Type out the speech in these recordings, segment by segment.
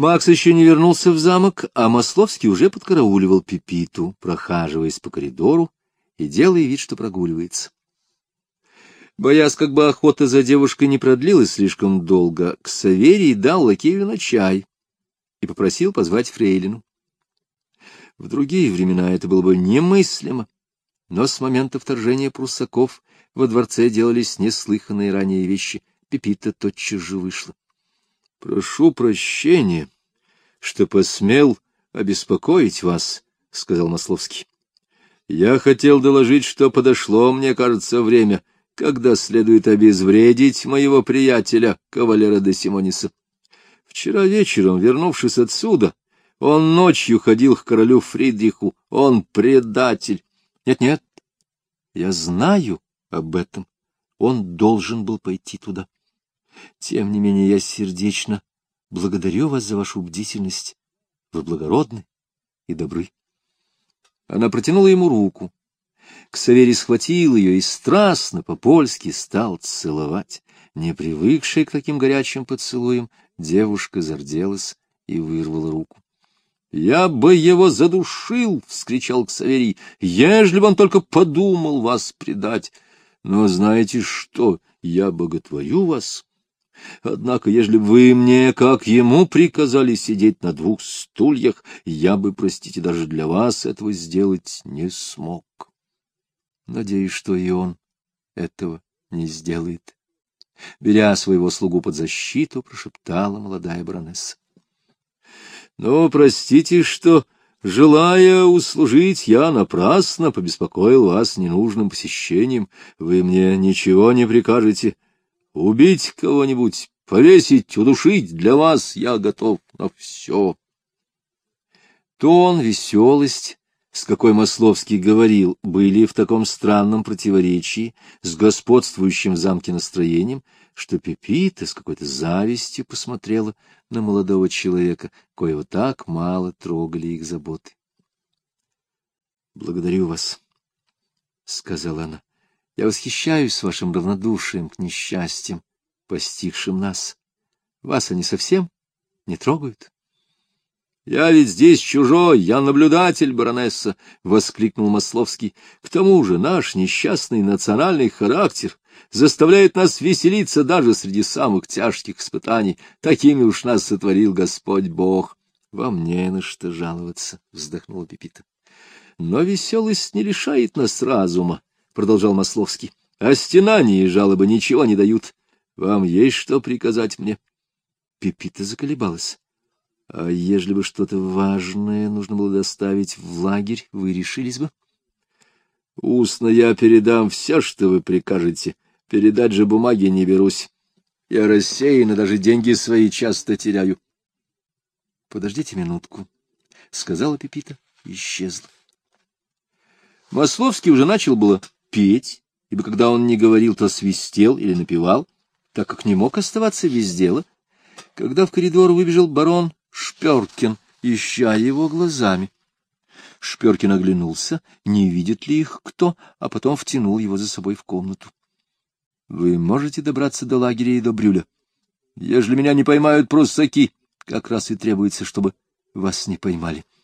Макс еще не вернулся в замок, а Масловский уже подкарауливал Пипиту, прохаживаясь по коридору и делая вид, что прогуливается. Боясь, как бы охота за девушкой не продлилась слишком долго, Ксаверий дал лакею на чай и попросил позвать Фрейлину. В другие времена это было бы немыслимо, но с момента вторжения пруссаков во дворце делались неслыханные ранее вещи. Пепита тотчас же вышла. — Прошу прощения, что посмел обеспокоить вас, — сказал Масловский. — Я хотел доложить, что подошло, мне кажется, время, когда следует обезвредить моего приятеля, кавалера де Симониса. Вчера вечером, вернувшись отсюда, он ночью ходил к королю Фридриху. Он предатель. Нет-нет, я знаю об этом. Он должен был пойти туда. Тем не менее, я сердечно благодарю вас за вашу бдительность. Вы благородны и добры. Она протянула ему руку. Ксаверий схватил ее и страстно по-польски стал целовать. Не привыкшая к таким горячим поцелуям, девушка зарделась и вырвала руку. — Я бы его задушил! — вскричал Ксаверий. — Ежели бы он только подумал вас предать! Но знаете что? Я боготворю вас. Однако, ежели вы мне, как ему, приказали сидеть на двух стульях, я бы, простите, даже для вас этого сделать не смог. Надеюсь, что и он этого не сделает. Беря своего слугу под защиту, прошептала молодая баронесса. — Ну, простите, что, желая услужить, я напрасно побеспокоил вас ненужным посещением. Вы мне ничего не прикажете. Убить кого-нибудь, повесить, удушить для вас я готов на все. Тон, веселость, с какой Масловский говорил, были в таком странном противоречии с господствующим в замке настроением, что Пепита с какой-то завистью посмотрела на молодого человека, коего так мало трогали их заботы. — Благодарю вас, — сказала она. — Я восхищаюсь вашим равнодушием к несчастьям, постигшим нас. Вас они совсем не трогают? Я ведь здесь чужой, я наблюдатель, баронесса, — воскликнул Масловский. — К тому же наш несчастный национальный характер заставляет нас веселиться даже среди самых тяжких испытаний. Такими уж нас сотворил Господь Бог. — Вам не на что жаловаться, — вздохнула Пепита. — Но веселость не лишает нас разума, — продолжал Масловский. — А стенания и жалобы ничего не дают. Вам есть что приказать мне? Пепита заколебалась. А ежели бы что-то важное нужно было доставить в лагерь, вы решились бы? Устно я передам все, что вы прикажете. Передать же бумаги не берусь. Я рассеян, даже деньги свои часто теряю. — Подождите минутку, — сказала Пепита и исчезла. Масловский уже начал было петь, ибо когда он не говорил, то свистел или напевал, так как не мог оставаться без дела, когда в коридор выбежал барон Шперкин, ища его глазами. Шперкин оглянулся, не видит ли их кто, а потом втянул его за собой в комнату. — Вы можете добраться до лагеря и до Брюля? Ежели меня не поймают пруссаки, как раз и требуется, чтобы вас не поймали. —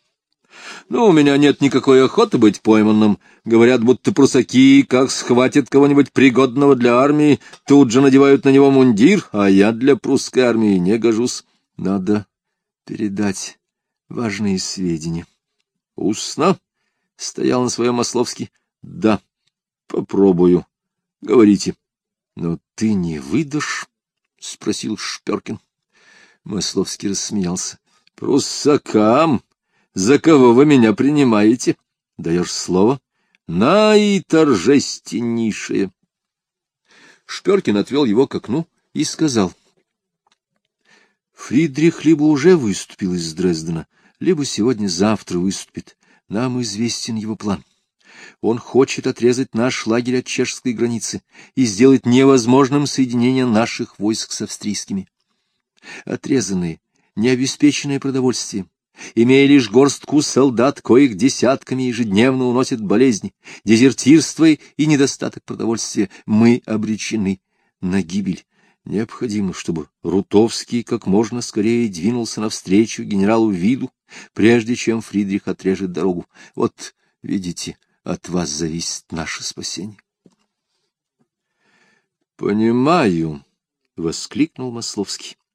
Ну, у меня нет никакой охоты быть пойманным. Говорят, будто прусаки, как схватят кого-нибудь пригодного для армии, тут же надевают на него мундир, а я для прусской армии не гожусь. Надо передать важные сведения. — Устно? — стоял на своем Масловский. — Да, попробую. Говорите. — Но ты не выдашь? — спросил Шперкин. Масловский рассмеялся. — Пруссакам! За кого вы меня принимаете? Даешь слово? Наиторжественнейшее. Шперкин отвел его к окну и сказал — Фридрих либо уже выступил из Дрездена, либо сегодня-завтра выступит. Нам известен его план. Он хочет отрезать наш лагерь от чешской границы и сделать невозможным соединение наших войск с австрийскими. Отрезанные, необеспеченные продовольствием, имея лишь горстку солдат, коих десятками ежедневно уносят болезни, дезертирство и недостаток продовольствия, мы обречены на гибель. Необходимо, чтобы Рутовский как можно скорее двинулся навстречу генералу Виду, прежде чем Фридрих отрежет дорогу. Вот, видите, от вас зависит наше спасение. — Понимаю, — воскликнул Масловский. —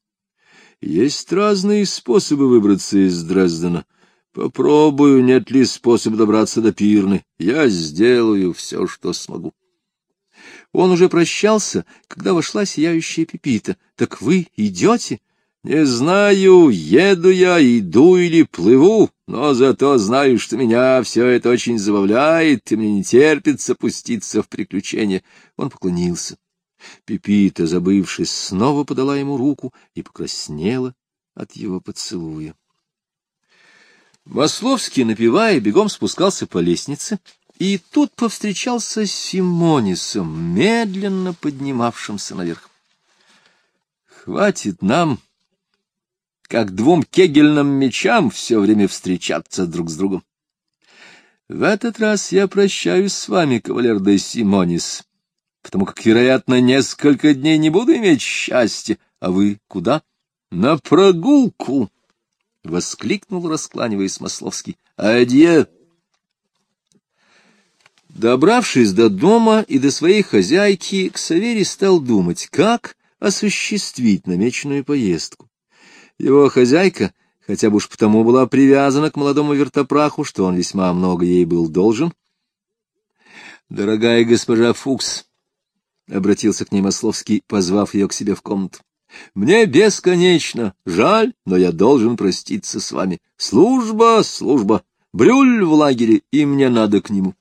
Есть разные способы выбраться из Дрездена. Попробую, нет ли способа добраться до Пирны. Я сделаю все, что смогу. Он уже прощался, когда вошла сияющая Пепита. — Так вы идете? — Не знаю, еду я, иду или плыву, но зато знаю, что меня все это очень забавляет, и мне не терпится пуститься в приключения. Он поклонился. Пепита, забывшись, снова подала ему руку и покраснела от его поцелуя. Масловский, напевая, бегом спускался по лестнице, и тут повстречался с Симонисом, медленно поднимавшимся наверх. «Хватит нам, как двум кегельным мечам, все время встречаться друг с другом. В этот раз я прощаюсь с вами, кавалер де Симонис, потому как, вероятно, несколько дней не буду иметь счастья. А вы куда? На прогулку!» — воскликнул, раскланиваясь Масловский. «Адье!» Добравшись до дома и до своей хозяйки, Ксаверий стал думать, как осуществить намеченную поездку. Его хозяйка, хотя бы уж потому была привязана к молодому вертопраху, что он весьма много ей был должен. «Дорогая госпожа Фукс», — обратился к ней Масловский, позвав ее к себе в комнату, — «мне бесконечно жаль, но я должен проститься с вами. Служба, служба, брюль в лагере, и мне надо к нему».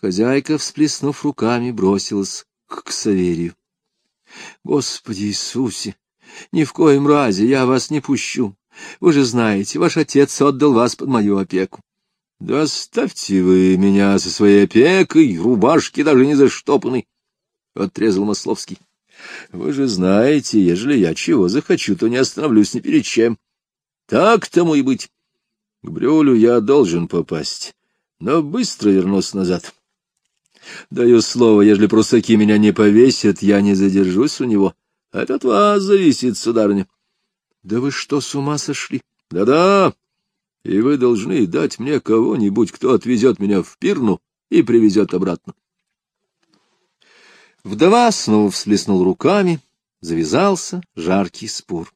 Хозяйка, всплеснув руками, бросилась к Ксаверию. — Господи Иисусе, ни в коем разе я вас не пущу. Вы же знаете, ваш отец отдал вас под мою опеку. — Да оставьте вы меня со своей опекой, рубашки даже не заштопаны, — отрезал Масловский. — Вы же знаете, ежели я чего захочу, то не остановлюсь ни перед чем. Так тому и быть. К Брюлю я должен попасть, но быстро вернусь назад. — Даю слово, ежели прусаки меня не повесят, я не задержусь у него. Это от вас зависит, сударыня. Да вы что, с ума сошли? Да-да. И вы должны дать мне кого-нибудь, кто отвезет меня в Пирну и привезет обратно. Вдова снова всплеснул руками, завязался жаркий спор.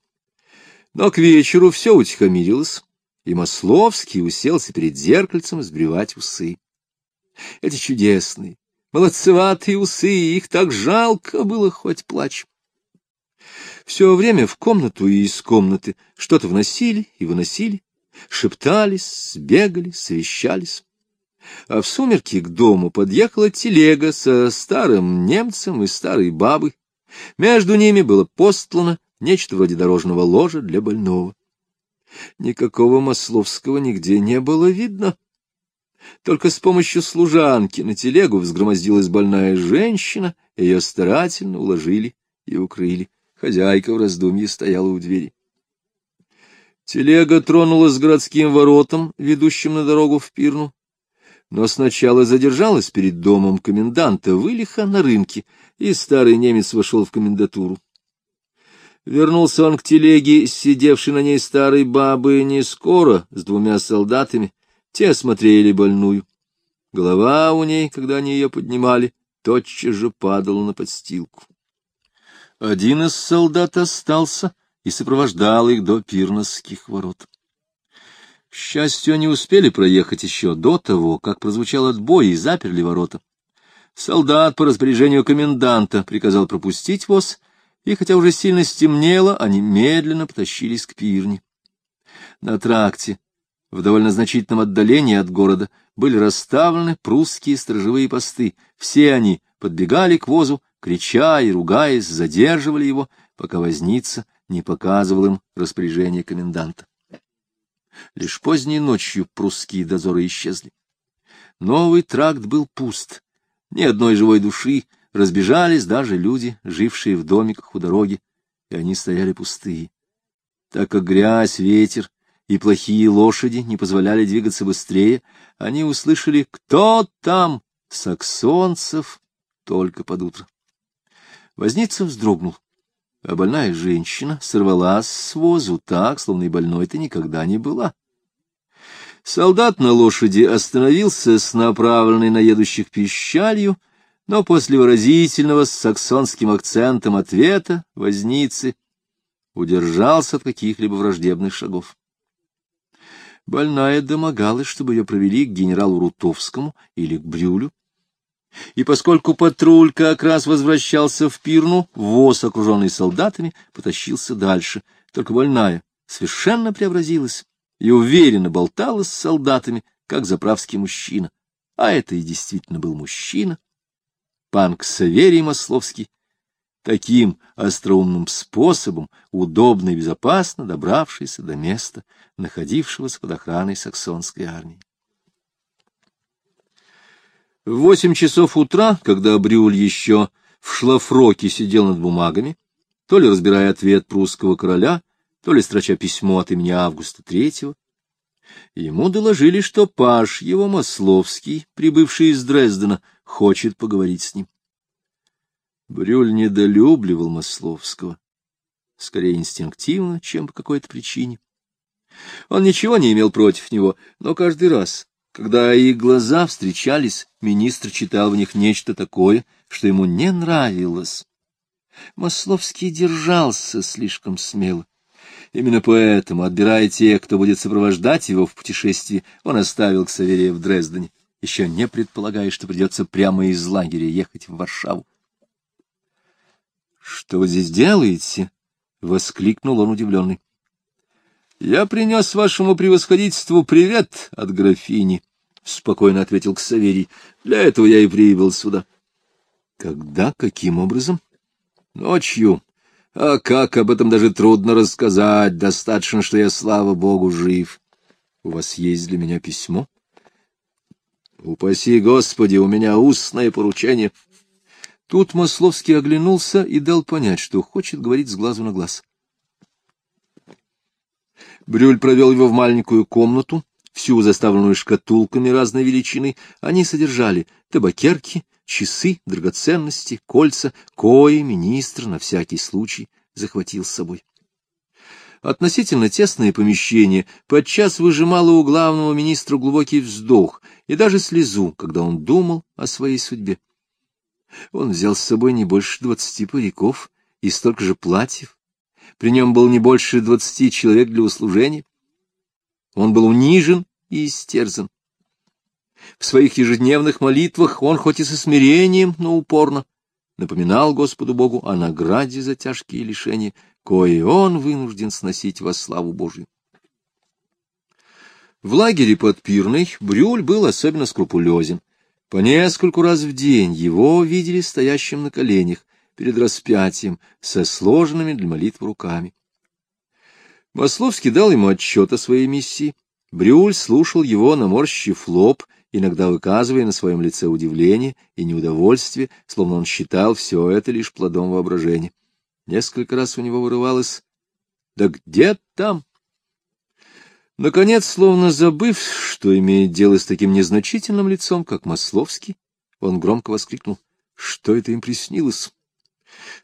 Но к вечеру все утихомирилось, и Масловский уселся перед зеркальцем сбривать усы. Эти чудесные, молодцеватые усы, их так жалко было, хоть плачь. Все время в комнату и из комнаты что-то вносили и выносили, шептались, бегали, совещались. А в сумерки к дому подъехала телега со старым немцем и старой бабой. Между ними было постлано нечто вроде дорожного ложа для больного. Никакого Масловского нигде не было видно. Только с помощью служанки на телегу взгромоздилась больная женщина, ее старательно уложили и укрыли. Хозяйка в раздумье стояла у двери. Телега тронулась с городским воротом, ведущим на дорогу в Пирну, но сначала задержалась перед домом коменданта Вылиха на рынке, и старый немец вошел в комендатуру. Вернулся он к телеге, сидевшей на ней старой бабы, не скоро, с двумя солдатами, те осмотрели больную. Голова у ней, когда они ее поднимали, тотчас же падала на подстилку. Один из солдат остался и сопровождал их до пирносских ворот. К счастью, они успели проехать еще до того, как прозвучал отбой и заперли ворота. Солдат по распоряжению коменданта приказал пропустить воз, и хотя уже сильно стемнело, они медленно потащились к пирне. На тракте в довольно значительном отдалении от города были расставлены прусские сторожевые посты. Все они подбегали к возу, крича и ругаясь, задерживали его, пока возница не показывал им распоряжение коменданта. Лишь поздней ночью прусские дозоры исчезли. Новый тракт был пуст, ни одной живой души, разбежались даже люди, жившие в домиках у дороги, и они стояли пустые. Так как грязь, ветер и плохие лошади не позволяли двигаться быстрее, они услышали «Кто там?» саксонцев только под утро. Возница вздрогнул. А больная женщина сорвалась с возу так, словно и больной-то никогда не была. Солдат на лошади остановился с направленной на едущих пищалью, но после выразительного с саксонским акцентом ответа возницы удержался от каких-либо враждебных шагов. Больная домогалась, чтобы ее провели к генералу Рутовскому или к Брюлю, и поскольку патруль как раз возвращался в Пирну, воз, окруженный солдатами, потащился дальше, только больная совершенно преобразилась и уверенно болтала с солдатами, как заправский мужчина. А это и действительно был мужчина. Пан Ксаверий Масловский, таким остроумным способом, удобно и безопасно добравшийся до места, находившегося под охраной саксонской армии. В восемь часов утра, когда Брюль еще в шлафроке сидел над бумагами, то ли разбирая ответ прусского короля, то ли строча письмо от имени Августа Третьего. Ему доложили, что Паш его Масловский, прибывший из Дрездена, хочет поговорить с ним. Брюль недолюбливал Масловского, скорее инстинктивно, чем по какой-то причине. Он ничего не имел против него, но каждый раз, когда их глаза встречались, министр читал в них нечто такое, что ему не нравилось. Масловский держался слишком смело. Именно поэтому, отбирая тех, кто будет сопровождать его в путешествии, он оставил Ксаверия в Дрездене, еще не предполагая, что придется прямо из лагеря ехать в Варшаву. — Что вы здесь делаете? — воскликнул он удивленный. — Я принес вашему превосходительству привет от графини, — спокойно ответил Ксаверий. — Для этого я и прибыл сюда. — Когда? Каким образом? — Ночью. А как, об этом даже трудно рассказать. Достаточно, что я, слава богу, жив. У вас есть для меня письмо? Упаси Господи, у меня устное поручение. Тут Масловский оглянулся и дал понять, что хочет говорить с глазу на глаз. Брюль провел его в маленькую комнату, всю заставленную шкатулками разной величины. Они содержали табакерки, часы, драгоценности, кольца, кои министр на всякий случай захватил с собой. Относительно тесное помещение подчас выжимало у главного министра глубокий вздох и даже слезу, когда он думал о своей судьбе. Он взял с собой не больше двадцати париков и столько же платьев. При нем было не больше двадцати человек для услужения. Он был унижен и истерзан. В своих ежедневных молитвах он хоть и со смирением, но упорно напоминал Господу Богу о награде за тяжкие лишения, кое он вынужден сносить во славу Божию. В лагере под Пирной Брюль был особенно скрупулезен. По нескольку раз в день его видели стоящим на коленях перед распятием со сложенными для молитвы руками. Масловский дал ему отчет о своей миссии. Брюль слушал его, наморщив лоб, иногда выказывая на своем лице удивление и неудовольствие, словно он считал все это лишь плодом воображения. Несколько раз у него вырывалось «Да где там?» Наконец, словно забыв, что имеет дело с таким незначительным лицом, как Масловский, он громко воскликнул. «Что это им приснилось?»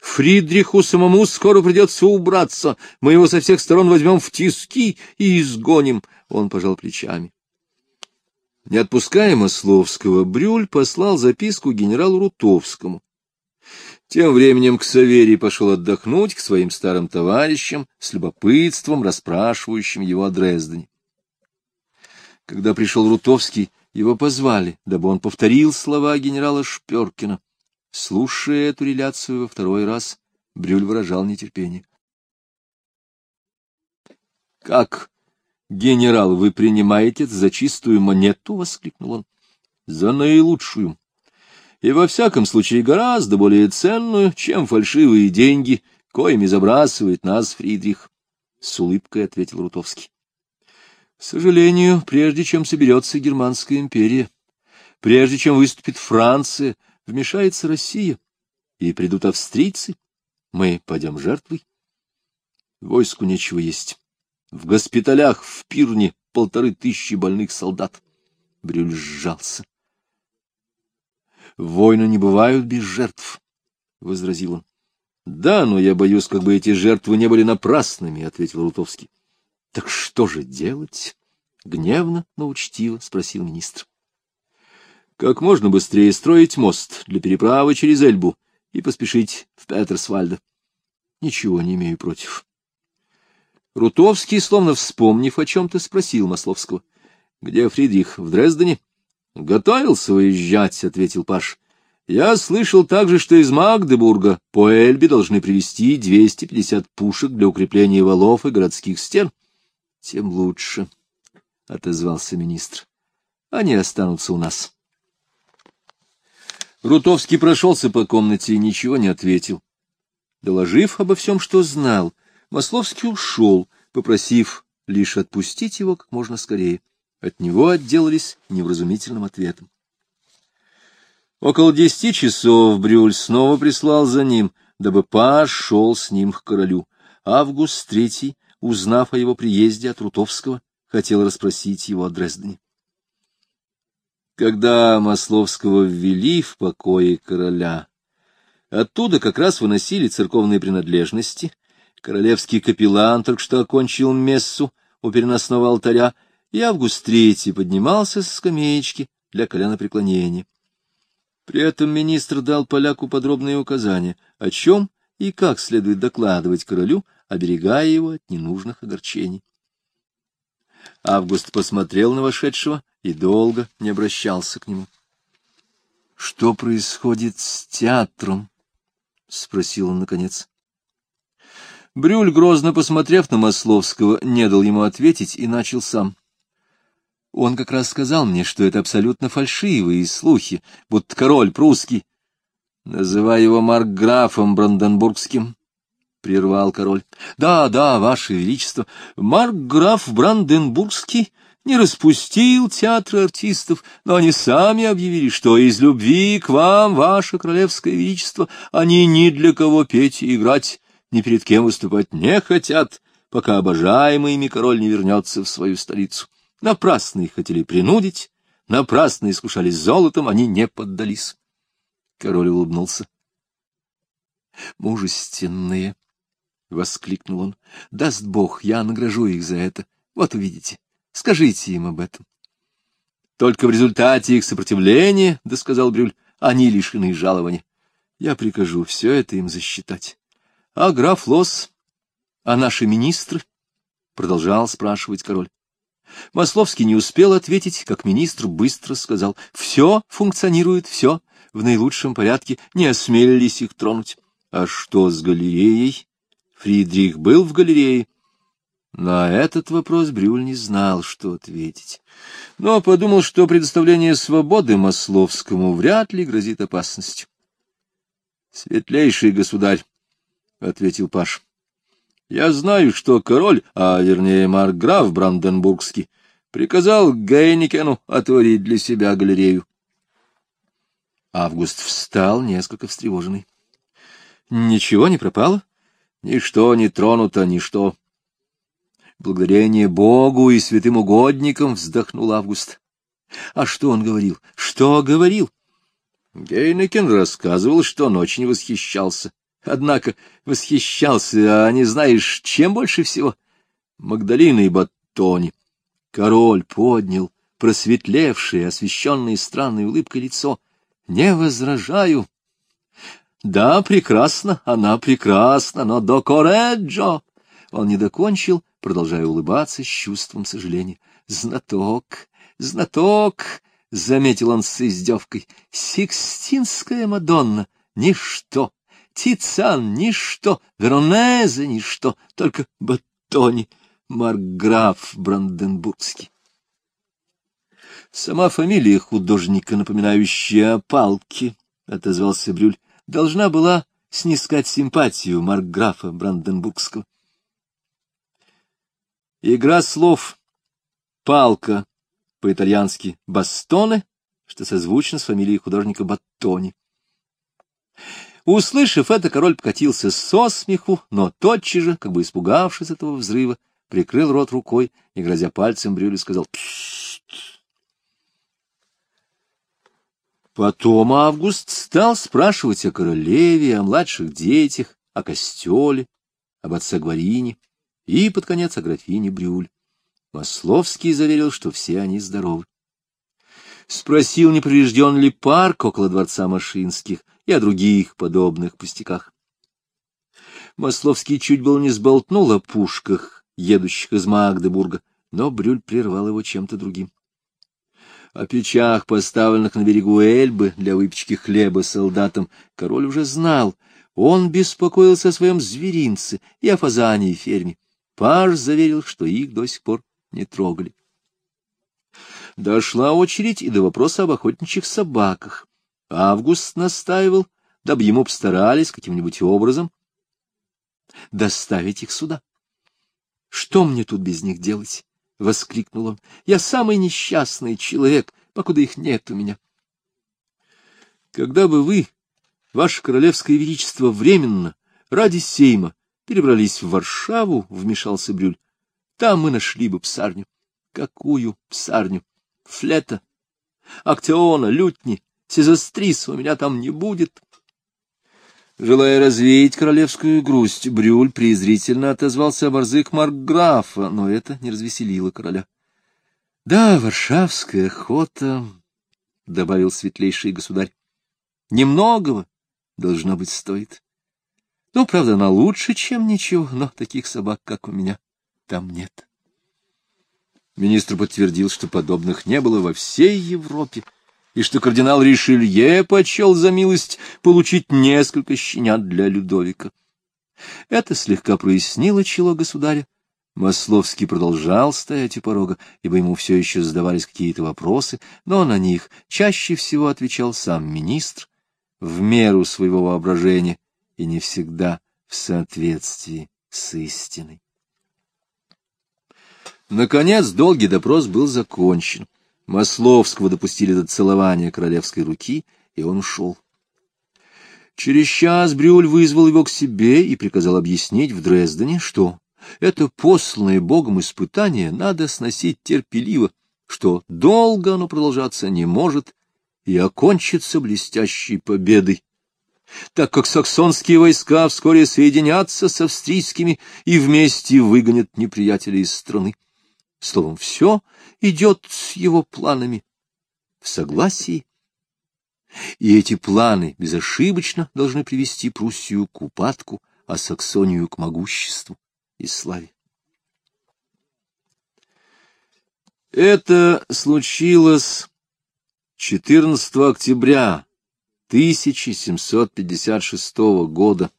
Фридриху самому скоро придется убраться. Мы его со всех сторон возьмем в тиски и изгоним. Он пожал плечами. Не отпуская Масловского, Брюль послал записку генералу Рутовскому. Тем временем Ксаверий пошел отдохнуть к своим старым товарищам с любопытством, расспрашивающим его о Дрездене. Когда пришел Рутовский, его позвали, дабы он повторил слова генерала Шперкина. Слушая эту реляцию во второй раз, Брюль выражал нетерпение. — Как «Генерал, вы принимаете за чистую монету?» — воскликнул он. «За наилучшую. И во всяком случае гораздо более ценную, чем фальшивые деньги, коими забрасывает нас Фридрих», — с улыбкой ответил Рутовский. «К сожалению, прежде чем соберется Германская империя, прежде чем выступит Франция, вмешается Россия, и придут австрийцы, мы пойдем жертвой. Войску нечего есть». В госпиталях в Пирне полторы тысячи больных солдат. Брюль сжался. — Войны не бывают без жертв, — возразил он. — Да, но я боюсь, как бы эти жертвы не были напрасными, — ответил Рутовский. — Так что же делать? — гневно, но учтиво спросил министр. — Как можно быстрее строить мост для переправы через Эльбу и поспешить в Петерсвальдо. — Ничего не имею против. Рутовский, словно вспомнив о чем-то, спросил Масловского. — Где Фридрих? В Дрездене? — Готовился уезжать, — ответил Паш. — Я слышал также, что из Магдебурга по Эльбе должны привезти 250 пушек для укрепления валов и городских стен. — Тем лучше, — отозвался министр. — Они останутся у нас. Рутовский прошелся по комнате и ничего не ответил. Доложив обо всем, что знал, Масловский ушел, попросив лишь отпустить его как можно скорее. От него отделались невразумительным ответом. Около десяти часов Брюль снова прислал за ним, дабы Паш шел с ним к королю. Август Третий, узнав о его приезде от Рутовского, хотел расспросить его о Дрездене. Когда Масловского ввели в покое короля, оттуда как раз выносили церковные принадлежности, королевский капеллан только что окончил мессу у переносного алтаря, и Август Третий поднимался со скамеечки для коленопреклонения. При этом министр дал поляку подробные указания, о чем и как следует докладывать королю, оберегая его от ненужных огорчений. Август посмотрел на вошедшего и долго не обращался к нему. — Что происходит с театром? — спросил он наконец. Брюль, грозно посмотрев на Масловского, не дал ему ответить и начал сам. Он как раз сказал мне, что это абсолютно фальшивые слухи, будто король прусский. Называй его маркграфом Бранденбургским, — прервал король. — Да, да, ваше величество, маркграф Бранденбургский не распустил театры артистов, но они сами объявили, что из любви к вам, ваше королевское величество, они ни для кого петь и играть, ни перед кем выступать не хотят, пока обожаемый ими король не вернется в свою столицу. Напрасно их хотели принудить, напрасно искушались золотом, они не поддались. Король улыбнулся. «Мужественные!» — воскликнул он. «Даст Бог, я награжу их за это. Вот увидите. Скажите им об этом». «Только в результате их сопротивления, — досказал Брюль, — они лишены жалования. Я прикажу все это им засчитать. А граф Лос, а наши министры?» — продолжал спрашивать король. Масловский не успел ответить, как министр быстро сказал, «Все функционирует, все в наилучшем порядке, не осмелились их тронуть». «А что с галереей?» Фридрих был в галерее. На этот вопрос Брюль не знал, что ответить, но подумал, что предоставление свободы Масловскому вряд ли грозит опасностью. «Светлейший государь», — ответил Паш, я знаю, что король, а вернее маркграф Бранденбургский, приказал Гейникену отворить для себя галерею. Август встал, несколько встревоженный. — Ничего не пропало? — Ничто не тронуто, ничто. — Благодарение Богу и святым угодникам, — вздохнул Август. — А что он говорил? Что говорил? Гейникен рассказывал, что он очень восхищался Однако восхищался, а не знаешь, чем больше всего? Магдалиной Баттони. Король поднял просветлевшее, освещенное странной улыбкой лицо. Не возражаю. Да, прекрасно, она прекрасна, но до Кореджо. Он не докончил, продолжая улыбаться с чувством сожаления. Знаток, знаток, — заметил он с издевкой, — Сикстинская Мадонна — ничто Тициан — ничто, Веронезе — ничто, только Баттони, Марграф Бранденбургский. Сама фамилия художника, напоминающая о палке, — отозвался Брюль, — должна была снискать симпатию Маркграфа Бранденбургского. Игра слов «палка» по-итальянски «бастоне», что созвучно с фамилией художника Баттони. Услышав это, король покатился со смеху, но тотчас же, как бы испугавшись этого взрыва, прикрыл рот рукой и, грозя пальцем, Брюлю сказал «Пшшт». Потом Август стал спрашивать о королеве, о младших детях, о Костеле, об отце Гварине и, под конец, о графине Брюль. Масловский заверил, что все они здоровы. Спросил, не поврежден ли парк около дворца Машинских и о других подобных пустяках. Масловский чуть было не сболтнул о пушках, едущих из Магдебурга, но Брюль прервал его чем-то другим. О печах, поставленных на берегу Эльбы для выпечки хлеба солдатам, король уже знал. Он беспокоился о своем зверинце и о фазане и ферме. Паж заверил, что их до сих пор не трогали. Дошла очередь и до вопроса об охотничьих собаках. Август настаивал, дабы ему постарались каким-нибудь образом доставить их сюда. Что мне тут без них делать? — воскликнул он. — Я самый несчастный человек, покуда их нет у меня. — Когда бы вы, ваше королевское величество, временно, ради сейма, перебрались в Варшаву, — вмешался Брюль, — там мы нашли бы псарню. — Какую псарню? Флета, актеона, лютни, сезостриса у меня там не будет. Желая развеять королевскую грусть, Брюль презрительно отозвался о борзых Маркграфа, но это не развеселило короля. — Да, варшавская охота, — добавил светлейший государь, — немногого, должно быть, стоит. Ну, правда, она лучше, чем ничего, но таких собак, как у меня, там нет. Министр подтвердил, что подобных не было во всей Европе, и что кардинал Ришелье почел за милость получить несколько щенят для Людовика. Это слегка прояснило чело государя. Масловский продолжал стоять у порога, ибо ему все еще задавались какие-то вопросы, но на них чаще всего отвечал сам министр в меру своего воображения и не всегда в соответствии с истиной. Наконец долгий допрос был закончен. Масловского допустили до целования королевской руки, и он ушел. Через час Брюль вызвал его к себе и приказал объяснить в Дрездене, что это посланное Богом испытание надо сносить терпеливо, что долго оно продолжаться не может и окончится блестящей победой, так как саксонские войска вскоре соединятся с австрийскими и вместе выгонят неприятелей из страны. Словом, все идет с его планами в согласии. И эти планы безошибочно должны привести Пруссию к упадку, а Саксонию к могуществу и славе. Это случилось 14 октября 1756 года.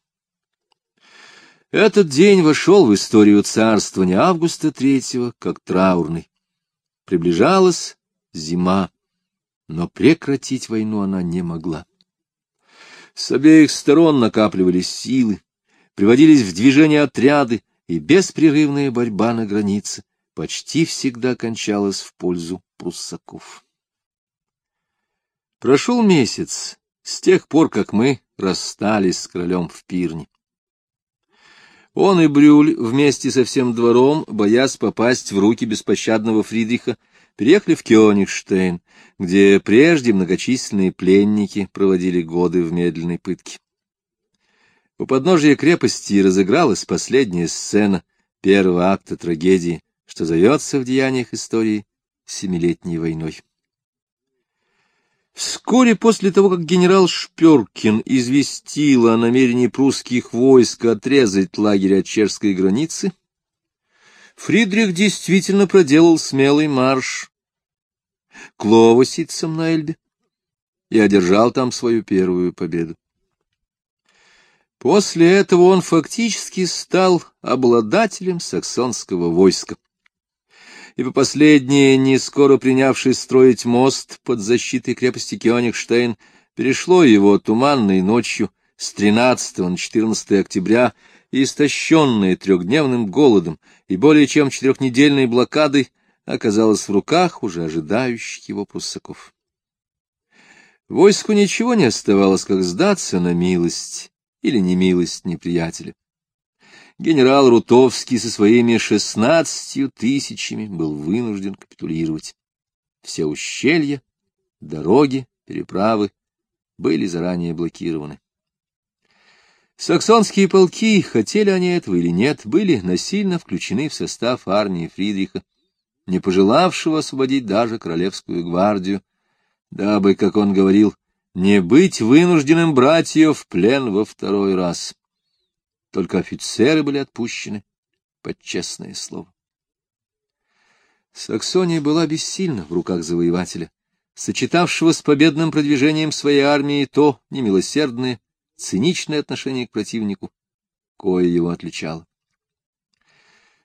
Этот день вошел в историю царствования Августа III как траурный. Приближалась зима, но прекратить войну она не могла. С обеих сторон накапливались силы, приводились в движение отряды, и беспрерывная борьба на границе почти всегда кончалась в пользу пруссаков. Прошел месяц с тех пор, как мы расстались с королем в Пирне. Он и Брюль вместе со всем двором, боясь попасть в руки беспощадного Фридриха, переехали в Кёнигштейн, где прежде многочисленные пленники проводили годы в медленной пытке. У подножия крепости разыгралась последняя сцена первого акта трагедии, что зовется в деяниях истории Семилетней войной. Вскоре после того, как генерал Шперкин известил о намерении прусских войск отрезать лагерь от чешской границы, Фридрих действительно проделал смелый марш к Ловосицам на Эльбе и одержал там свою первую победу. После этого он фактически стал обладателем саксонского войска ибо последнее, не скоро принявший строить мост под защитой крепости Кёнигштейн, перешло его туманной ночью с 13 на 14 октября, и истощенное трехдневным голодом и более чем четырехнедельной блокадой оказалось в руках уже ожидающих его пруссаков. Войску ничего не оставалось, как сдаться на милость или немилость неприятеля генерал Рутовский со своими шестнадцатью тысячами был вынужден капитулировать. Все ущелья, дороги, переправы были заранее блокированы. Саксонские полки, хотели они этого или нет, были насильно включены в состав армии Фридриха, не пожелавшего освободить даже королевскую гвардию, дабы, как он говорил, не быть вынужденным брать ее в плен во второй раз. Только офицеры были отпущены под честное слово. Саксония была бессильна в руках завоевателя, сочетавшего с победным продвижением своей армии то немилосердное, циничное отношение к противнику, кое его отличало.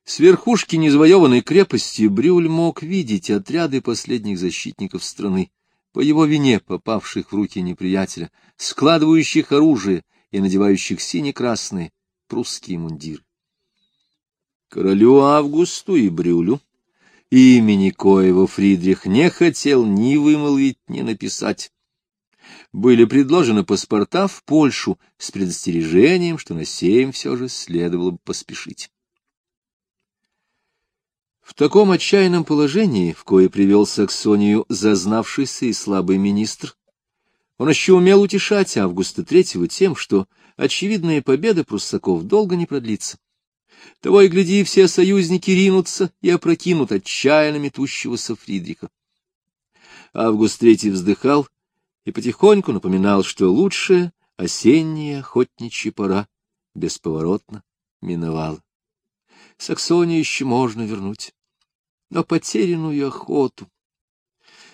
С верхушки незавоеванной крепости Брюль мог видеть отряды последних защитников страны, по его вине попавших в руки неприятеля, складывающих оружие и надевающих сине-красные прусские мундиры. Королю Августу и Брюлю имени коего Фридрих не хотел ни вымолвить, ни написать. Были предложены паспорта в Польшу с предостережением, что на сейм все же следовало бы поспешить. В таком отчаянном положении, в кое привел Саксонию зазнавшийся и слабый министр, он еще умел утешать Августа Третьего тем, что очевидная победа пруссаков долго не продлится. Того и гляди, все союзники ринутся и опрокинут отчаянно метущегося Фридриха. Август Третий вздыхал и потихоньку напоминал, что лучшая осенняя охотничья пора бесповоротно миновала. Саксонию еще можно вернуть но потерянную охоту.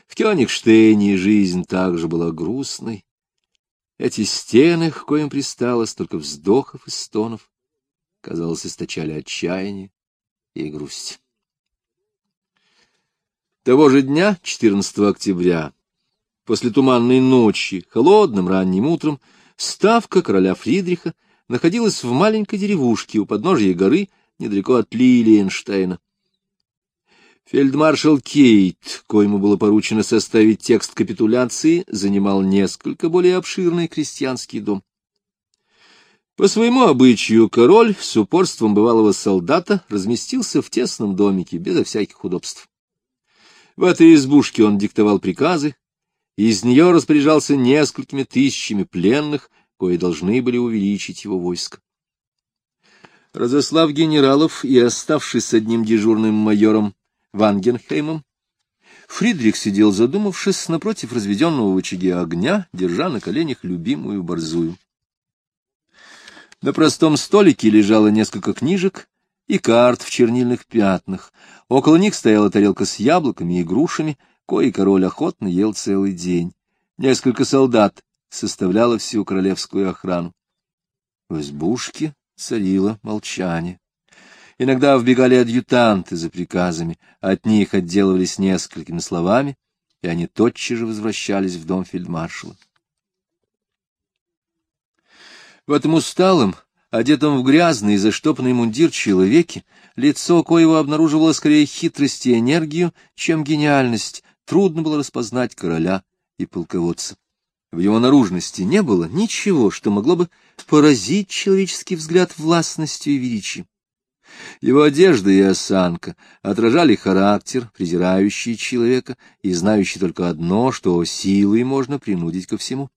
В Кёнигштейне жизнь также была грустной. Эти стены, к коим пристало столько вздохов и стонов, казалось, источали отчаяние и грусть. Того же дня, 14 октября, после туманной ночи, холодным ранним утром, ставка короля Фридриха находилась в маленькой деревушке у подножия горы недалеко от Лилиенштейна. Фельдмаршал Кейт, коему было поручено составить текст капитуляции, занимал несколько более обширный крестьянский дом. По своему обычаю король с упорством бывалого солдата разместился в тесном домике безо всяких удобств. В этой избушке он диктовал приказы, и из нее распоряжался несколькими тысячами пленных, кои должны были увеличить его войско. Разослав генералов и оставшись с одним дежурным майором Вангенхеймом. Фридрих сидел, задумавшись, напротив разведенного в очаге огня, держа на коленях любимую борзую. На простом столике лежало несколько книжек и карт в чернильных пятнах. Около них стояла тарелка с яблоками и грушами, кои король охотно ел целый день. Несколько солдат составляло всю королевскую охрану. В избушке царило молчание. Иногда вбегали адъютанты за приказами, от них отделывались несколькими словами, и они тотчас же возвращались в дом фельдмаршала. В этом усталом, одетом в грязный и заштопанный мундир человеке, лицо коего обнаруживало скорее хитрость и энергию, чем гениальность, трудно было распознать короля и полководца. В его наружности не было ничего, что могло бы поразить человеческий взгляд властностью и величием. Его одежда и осанка отражали характер, презирающий человека и знающий только одно, что силой можно принудить ко всему.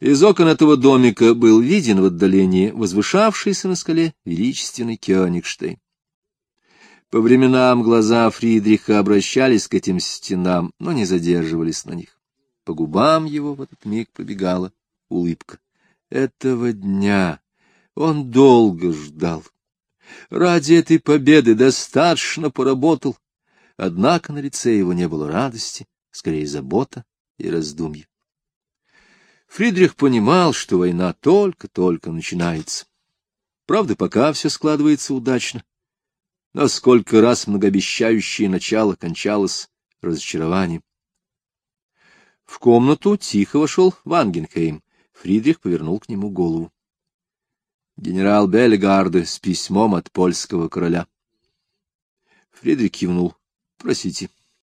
Из окон этого домика был виден в отдалении возвышавшийся на скале величественный Кёнигштейн. По временам глаза Фридриха обращались к этим стенам, но не задерживались на них. По губам его в этот миг побегала улыбка. Этого дня он долго ждал. Ради этой победы достаточно поработал. Однако на лице его не было радости, скорее забота и раздумья. Фридрих понимал, что война только-только начинается. Правда, пока все складывается удачно. Но сколько раз многообещающее начало кончалось разочарованием. В комнату тихо вошел Вангенхейм. Фридрих повернул к нему голову генерал Бельгарде с письмом от польского короля. Фридрик кивнул. — Просите. —